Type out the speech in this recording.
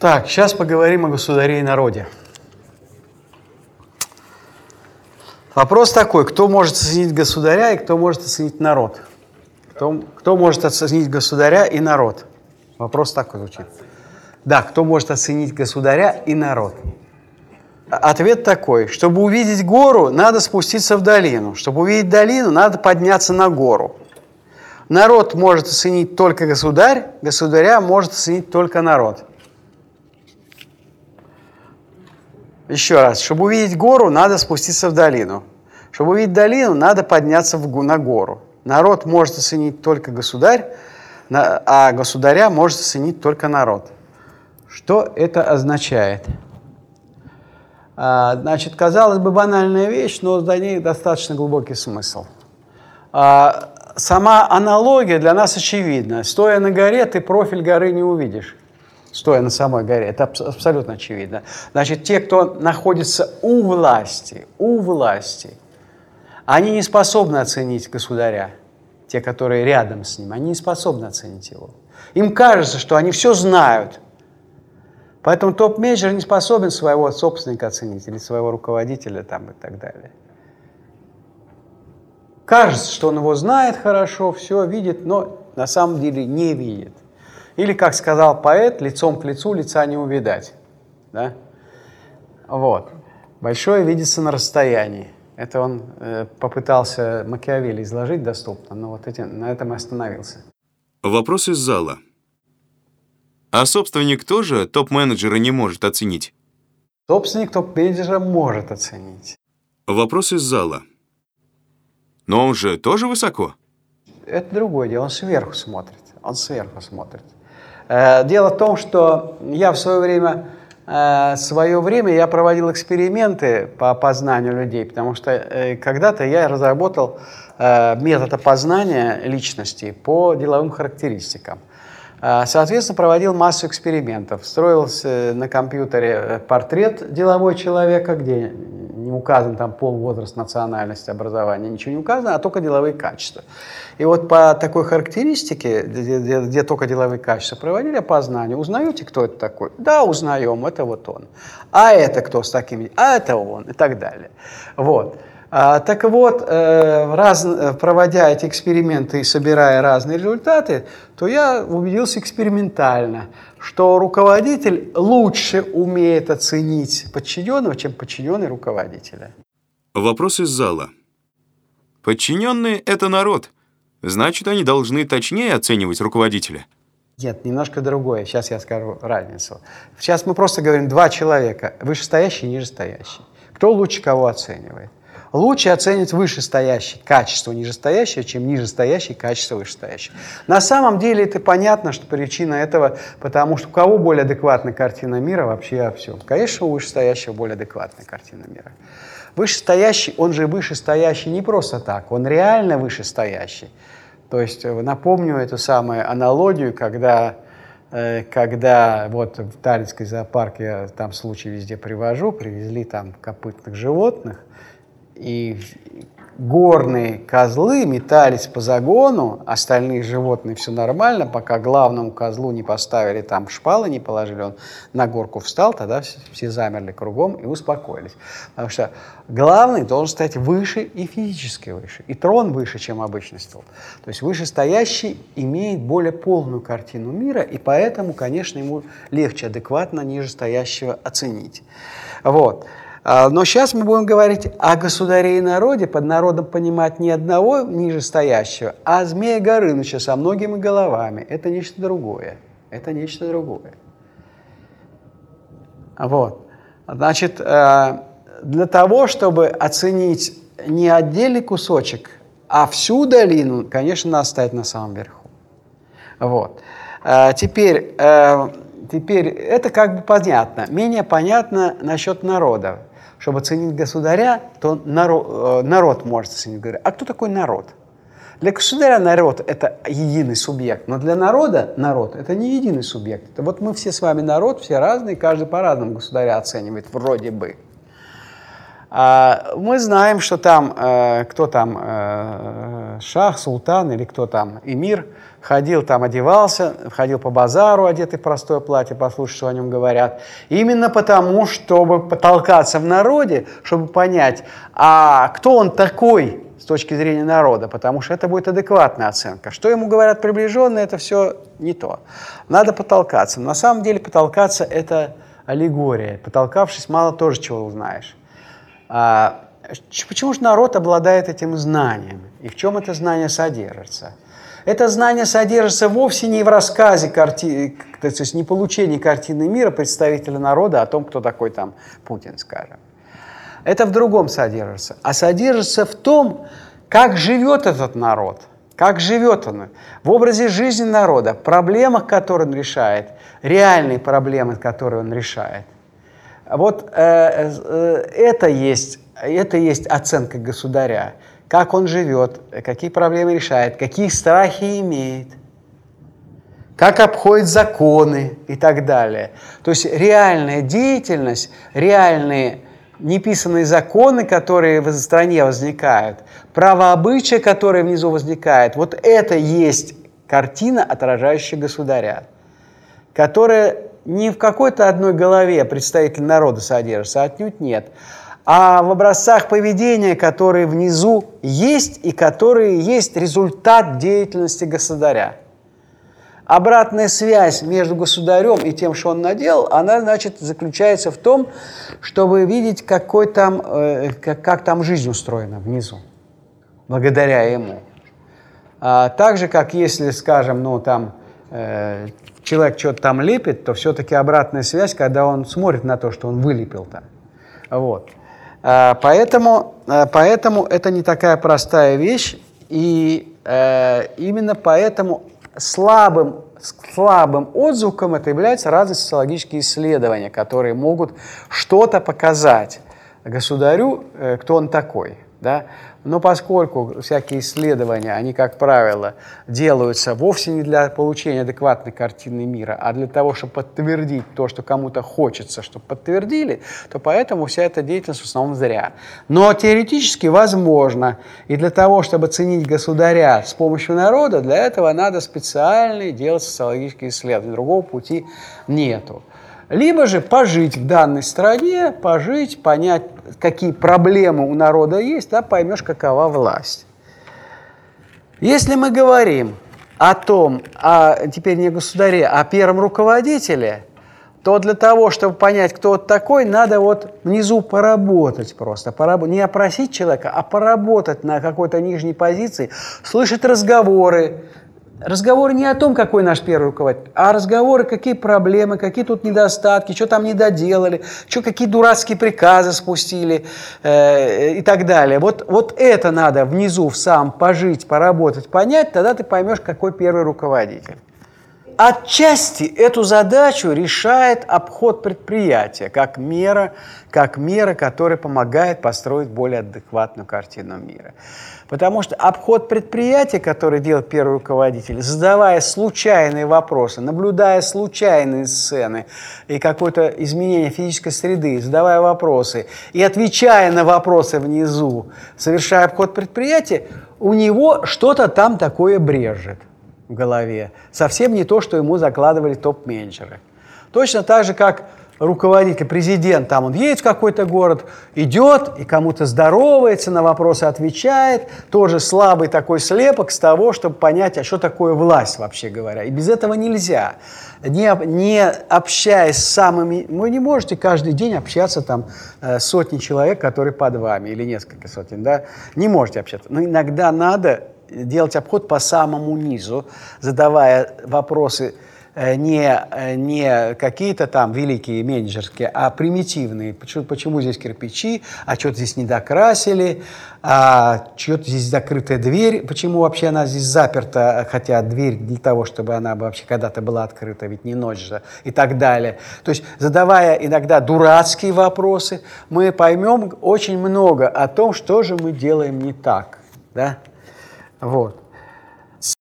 Так, сейчас поговорим о государе и народе. Вопрос такой, кто может оценить государя и кто может оценить народ? Кто, кто может оценить государя и народ? Вопрос такой звучит. Да, кто может оценить государя и народ? Ответ такой, чтобы увидеть гору, надо спуститься в долину. Чтобы увидеть долину, надо подняться на гору. Народ может оценить только государь, государя может оценить только народ. Еще раз, чтобы увидеть гору, надо спуститься в долину. Чтобы увидеть долину, надо подняться в, на гору. Народ может оценить только государь, а государя может оценить только народ. Что это означает? А, значит, казалось бы, банальная вещь, но за ней достаточно глубокий смысл. А, сама аналогия для нас очевидна. Стоя на горе, ты профиль горы не увидишь стоя на самой горе. Это абсолютно очевидно. Значит, те, кто находится у власти, у власти, они не способны оценить государя. Те, которые рядом с ним, они не способны оценить его. Им кажется, что они все знают. Поэтому топ-менеджер не способен своего собственника оценить или своего руководителя там и так далее. Кажется, что он его знает хорошо, все видит, но на самом деле не видит. Или, как сказал поэт, лицом к лицу лица не увидать. Да? Вот. Большое видится на расстоянии. Это он э, попытался Макиавелли изложить доступно, но вот эти, на этом и остановился. Вопрос из зала. А собственник тоже топ-менеджера не может оценить? Собственник топ-менеджера может оценить. Вопрос из зала. Но он же тоже высоко? Это другое дело, он сверху смотрит. Он сверху смотрит. Э, дело в том, что я в свое время, э, свое время я проводил эксперименты по опознанию людей, потому что э, когда-то я разработал метод опознания личности по деловым характеристикам. Соответственно, проводил массу экспериментов. Строил на компьютере портрет деловой человека, где не указан там пол, возраст, национальность, образование, ничего не указано, а только деловые качества. И вот по такой характеристике, где, где только деловые качества проводили опознание, узнаете, кто это такой? Да, узнаем, это вот он. А это кто с такими? А это он, и так далее. Вот. А, так вот, э, раз, проводя эти эксперименты и собирая разные результаты, то я убедился экспериментально, что руководитель лучше умеет оценить подчиненного, чем подчиненный руководителя. Вопрос из зала. Подчиненные — это народ. Значит, они должны точнее оценивать руководителя. Нет, немножко другое. Сейчас я скажу разницу. Сейчас мы просто говорим два человека, вышестоящий и нижестоящий. Кто лучше кого оценивает? Лучше оценивать вышестоящее качество нижестоящего, чем нижестоящее качество вышестоящего. На самом деле это понятно, что причина этого, потому что у кого более адекватная картина мира вообще о всем. Конечно, у вышестоящего более адекватная картина мира. Вышестоящий, он же вышестоящий не просто так, он реально вышестоящий. То есть э, напомню эту самую аналогию, когда э, когда вот в Таллинской зоопарке, я там случай везде привожу, привезли там копытных животных, и горные козлы метались по загону, остальные животные все нормально, пока главному козлу не поставили там шпалы, не положили, он на горку встал, тогда все замерли кругом и успокоились. Потому что главный должен стать выше и физически выше, и трон выше, чем обычный стол. То есть вышестоящий имеет более полную картину мира, и поэтому, конечно, ему легче адекватно нижестоящего оценить. Вот. А, но сейчас мы будем говорить о государе и народе, под народом понимать не одного нижестоящего, а змея Горыныча со многими головами. Это нечто другое. Это нечто другое. Вот. Значит, э, для того, чтобы оценить не отдельный кусочек, а всю долину, конечно, надо стать на самом верху. Вот. Э, теперь, э, теперь это как бы понятно. Менее понятно насчет народа чтобы оценить государя, то народ, э, народ может оценить государя. А кто такой народ? Для государя народ – это единый субъект, но для народа народ – это не единый субъект. Это вот мы все с вами народ, все разные, каждый по-разному государя оценивает, вроде бы. А мы знаем, что там, э, кто там, э, шах, султан или кто там, эмир, ходил там, одевался, ходил по базару, одетый в простое платье, послушать, что о нем говорят. Именно потому, чтобы потолкаться в народе, чтобы понять, а кто он такой с точки зрения народа, потому что это будет адекватная оценка. Что ему говорят приближенные, это все не то. Надо потолкаться. на самом деле потолкаться – это аллегория. Потолкавшись, мало тоже чего узнаешь. Почему же народ обладает этим знанием? И в чем это знание содержится? Это знание содержится вовсе не в рассказе, карти... то есть не получении картины мира представителя народа о том, кто такой там Путин, скажем. Это в другом содержится. А содержится в том, как живет этот народ, как живет он, в образе жизни народа, проблемах, которые он решает, реальные проблемы, которые он решает. Вот э, э, это, есть, это есть оценка государя как он живет, какие проблемы решает, какие страхи имеет, как обходит законы и так далее. То есть реальная деятельность, реальные неписанные законы, которые в стране возникают, правообычая, которые внизу возникают, вот это есть картина, отражающая государя, которая не в какой-то одной голове представитель народа содержится, отнюдь нет, а в образцах поведения, которые внизу есть и которые есть результат деятельности государя. Обратная связь между государем и тем, что он наделал, она, значит, заключается в том, чтобы видеть, какой там, э, как, как там жизнь устроена внизу, благодаря ему. А, так же, как если, скажем, ну, там, э, человек что-то там лепит, то все-таки обратная связь, когда он смотрит на то, что он вылепил там. Вот. А, поэтому, а, поэтому это не такая простая вещь, и э, именно поэтому слабым, слабым отзвуком это являются разные социологические исследования, которые могут что-то показать государю, э, кто он такой. Да? Но поскольку всякие исследования, они, как правило, делаются вовсе не для получения адекватной картины мира, а для того, чтобы подтвердить то, что кому-то хочется, чтобы подтвердили, то поэтому вся эта деятельность в основном зря. Но теоретически возможно. И для того, чтобы ценить государя с помощью народа, для этого надо специальные делать социологические исследования. Другого пути нету. Либо же пожить в данной стране, пожить, понять, какие проблемы у народа есть, да, поймешь, какова власть. Если мы говорим о том, а теперь не государе, а первом руководителе, то для того, чтобы понять, кто вот такой, надо вот внизу поработать просто. Пораб... Не опросить человека, а поработать на какой-то нижней позиции, слышать разговоры, Разговоры не о том, какой наш первый руководитель, а разговоры, какие проблемы, какие тут недостатки, что там не доделали, что какие дурацкие приказы спустили э, и так далее. Вот, вот это надо внизу в сам пожить, поработать, понять, тогда ты поймешь, какой первый руководитель. Отчасти эту задачу решает обход предприятия как мера, как мера, которая помогает построить более адекватную картину мира. Потому что обход предприятия, который делает первый руководитель, задавая случайные вопросы, наблюдая случайные сцены и какое-то изменение физической среды, задавая вопросы и отвечая на вопросы внизу, совершая обход предприятия, у него что-то там такое брежет в голове. Совсем не то, что ему закладывали топ-менеджеры. Точно так же, как руководитель, президент, там он едет в какой-то город, идет и кому-то здоровается, на вопросы отвечает, тоже слабый такой слепок с того, чтобы понять, а что такое власть вообще говоря. И без этого нельзя. Не, не общаясь с самыми... Вы не можете каждый день общаться там э, сотни человек, которые под вами, или несколько сотен, да? Не можете общаться. Но иногда надо делать обход по самому низу, задавая вопросы Э, не, э, не какие-то там великие менеджерские, а примитивные. Почему, почему здесь кирпичи, а что-то здесь не докрасили, а что-то здесь закрытая дверь, почему вообще она здесь заперта, хотя дверь для того, чтобы она вообще когда-то была открыта, ведь не ночь же, и так далее. То есть, задавая иногда дурацкие вопросы, мы поймем очень много о том, что же мы делаем не так. Да? Вот.